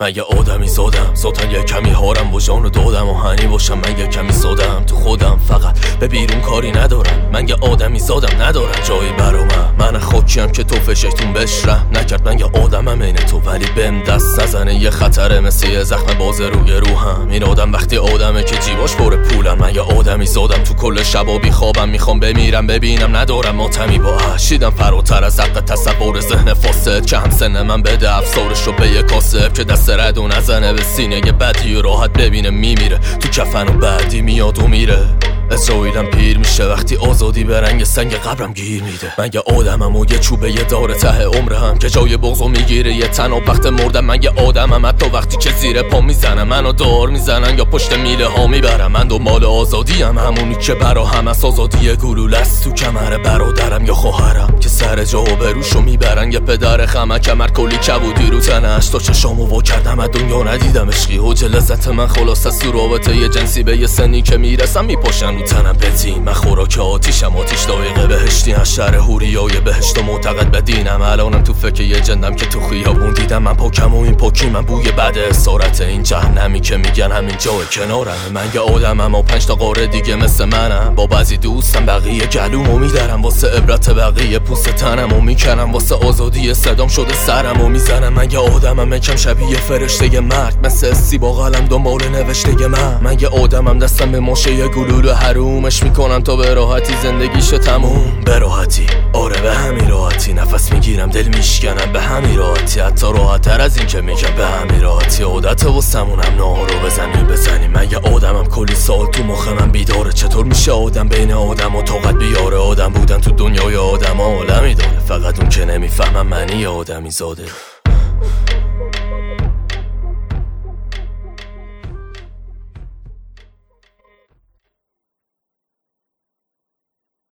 من یه آدمی زادم. ذاتن یه کمی هارم و جان دادم. و هنی باشم من یه کمی زادم تو خودم فقط به بیرون کاری ندارم. من یه آدمی زادم ندارم. جایی برا من. من خاکیم که تو فشکتون بشرم. نکرد من یه آدمم اینه تو ولی بهم دست نزنه. یه خطره مثل یه زخم باز روی روحم. این آدم وقتی آدمه که جیباش پر پولم. من یه آدمی زادم تو کل شبا بی خوابم. می‌خوام بمیرم ببینم. ندارم ماتمی با هشیدم فراتر از حق تصور ذهن فاسد. که هم سن من بده افسارش رو به یه کاسب که دست رد و نزنه به سینه یه بدی و راحت ببینه میمیره. تو کفن و بعدی میاد و میره. اسرائیلم پیر میشه. وقتی آزادی به رنگ سنگ قبرم گیر میده. من یه آدمم و یه چوبه یه دار ته عمرم که جای بغضو می‌گیره. یه تن و وقت مردم من یه آدمم. حتی وقتی که زیر پا می‌زنم منو دار می‌زنن یا پشت میله ها می‌برم. من دنبال آزادی هم همونی که برا هم از آزادی گلول است تو کمر برادرم یا خواهرم. که سر جا و بروشو می‌برن. یه پدر خمه کمر کلی کبودی رو تنش. تا چشامو وا کردم از دنیا ندیدم عشقی. و لذت من خلاص از یه جنسی به یه سنی که می‌رسم میپاشن رو تنم بنزین. من خوراک آتیشم آتیش دایقه بهشتی. از شهر هوریای بهشت و معتقد به دینم. الانم تو فکر یه جندم که تو خیابون دیدم. من پاکم و این پاکی من بوی بد. اسارت این جهنمی که میگن همین جای کنارم. من یه آدمم و پنج تا قاره دیگه مثل منم. با بعضی دوستم بقیه گلومو میدارم. واسه عبرت بقیه پوست تنم و می‌کنم. واسه آزادی صدام شده سرم و می‌زنم. من یه آدمم کم شبیه فرشته مرد. مثل سی با قلم دنبال نوشته من من یه آدمم دستم به ماشه گلول حرومش می‌کنم تا به راحتی زندگیشو تموم. به راحتی. آره به همین راحتی. نفس می‌گیرم دل میشکنم به همین راحتی. حتی راحتتر از این که میگم به همین راحتی. عادت و سمونم رو بزنی بزنی من یه آدمم کلی سال تو مخ من بیداره؟ چطور میشه آدم بین آدم و طاقت بیاره؟ آدم بودن تو دنیای آدم عالمی داره. فقط اون که نمی‌فهمم منی آدمی زاده.